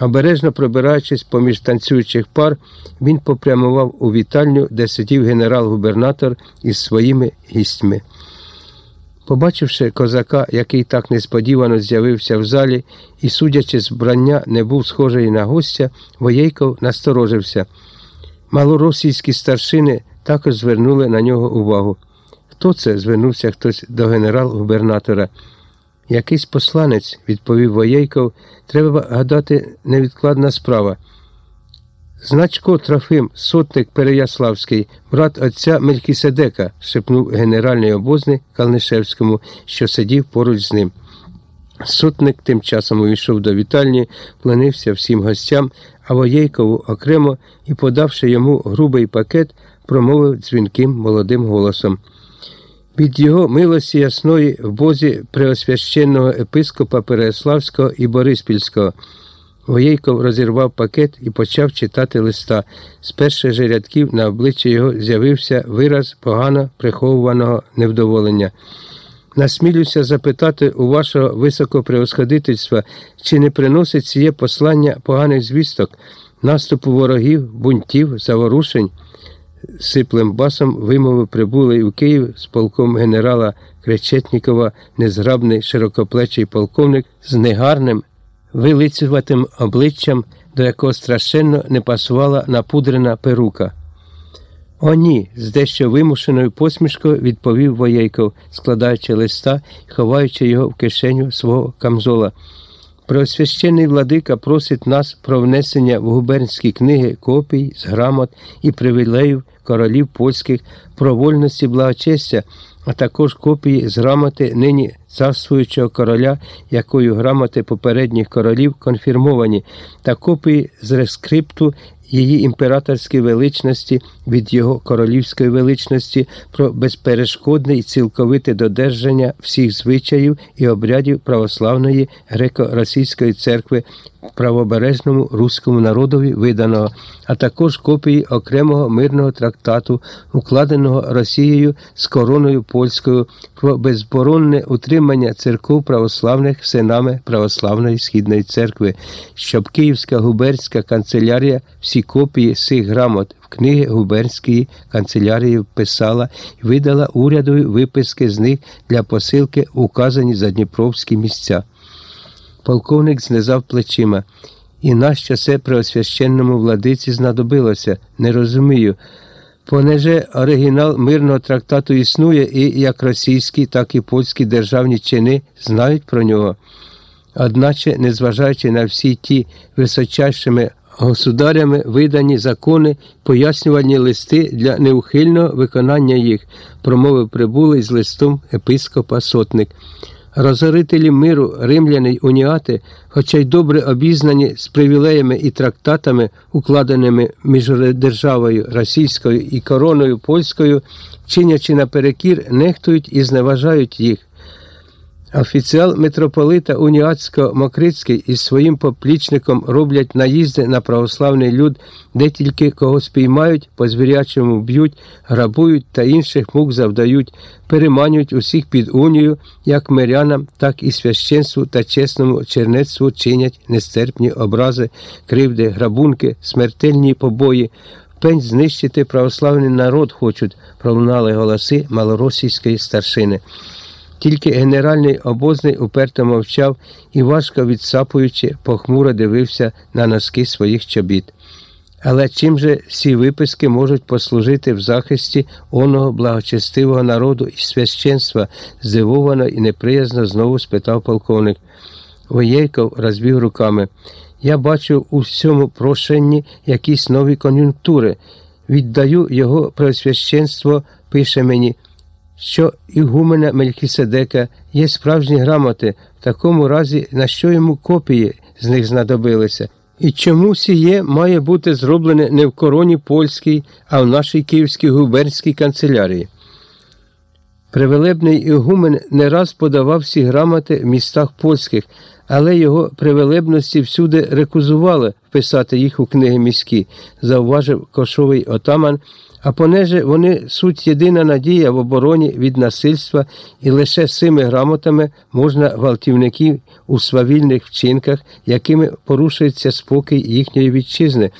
Обережно пробираючись поміж танцюючих пар, він попрямував у вітальню, де сидів генерал-губернатор із своїми гістьми. Побачивши козака, який так несподівано з'явився в залі і, судячи з брання, не був схожий на гостя, Воєйков насторожився. Малоросійські старшини також звернули на нього увагу. Хто це? звернувся хтось до генерал-губернатора. Якийсь посланець, відповів Воєйков, треба гадати невідкладна справа. Значко Трофим, сотник Переяславський, брат отця Мелькіседека, шепнув генеральний обозний Калнишевському, що сидів поруч з ним. Сотник тим часом увійшов до вітальні, планився всім гостям, а Воєйкову окремо і, подавши йому грубий пакет, промовив дзвінким молодим голосом. Від його милості ясної в бозі преосвященного епископа Переяславського і Бориспільського. Воєйков розірвав пакет і почав читати листа. З перших же рядків на обличчі його з'явився вираз погано приховуваного невдоволення. Насмілюся запитати у вашого високопреосходительства, чи не приносить ціє послання поганих звісток, наступу ворогів, бунтів, заворушень сиплим басом вимовив прибулий у Київ з полком генерала Кречетнікова незграбний широкоплечий полковник з негарним, вилицюватим обличчям, до якого страшенно не пасувала напудрена перука. О, ні, з дещо вимушеною посмішкою відповів Воєйков, складаючи листа і ховаючи його в кишеню свого камзола. Преосвящений владика просить нас про внесення в губернські книги копій з грамот і привілеїв королів польських про вольності благочестя, а також копії з грамоти нині царствуючого короля, якою грамоти попередніх королів конфірмовані, та копії з рескрипту її імператорської величності від його королівської величності про безперешкодне і цілковите додержання всіх звичаїв і обрядів православної греко-російської церкви правобережному руському народові виданого, а також копії окремого мирного трактату, укладеного Росією з короною польською про безборонне утримання церков православних синами православної східної церкви, щоб Київська губернська канцелярія всі копії цих грамот в книги губернської канцелярії вписала і видала урядові виписки з них для посилки указані задніпровські місця. Полковник знизав плечима. І нащо це преосвященному владиці знадобилося? Не розумію. Понеже оригінал мирного трактату існує, і як російські, так і польські державні чини знають про нього. Одначе, незважаючи на всі ті височайшими государями видані закони, пояснювальні листи для неухильного виконання їх, промовив прибулий з листом епископа сотник. Розорителі миру, римляни й уніати, хоча й добре обізнані з привілеями і трактатами, укладеними між державою російською і короною польською, чинячи наперекір, нехтують і зневажають їх. Офіціал митрополита Уніатського Мокрицький із своїм поплічником роблять наїзди на православний люд, де тільки кого спіймають, по звірячому б'ють, грабують та інших мук завдають, переманюють усіх під унію, як мирянам, так і священству та чесному чернецтву чинять нестерпні образи, кривди, грабунки, смертельні побої. Пень знищити православний народ хочуть, пролунали голоси малоросійської старшини. Тільки генеральний обозний уперто мовчав і, важко відсапуючи, похмуро дивився на носки своїх чобіт. Але чим же ці виписки можуть послужити в захисті оного благочестивого народу і священства? здивовано і неприязно знову спитав полковник. Воєйков розвів руками. Я бачу у всьому прошенні якісь нові кон'юнктури. Віддаю його просвященство, пише мені що ігумена Мелькіседека є справжні грамоти, в такому разі на що йому копії з них знадобилися, і чому сіє має бути зроблене не в короні польській, а в нашій київській губернській канцелярії. Привелебний ігумен не раз подавав всі грамоти в містах польських, але його привелебності всюди рекузували вписати їх у книги міські, зауважив кошовий отаман. А понеже вони суть єдина надія в обороні від насильства, і лише цими грамотами можна гвалтівників у свавільних вчинках, якими порушується спокій їхньої вітчизни,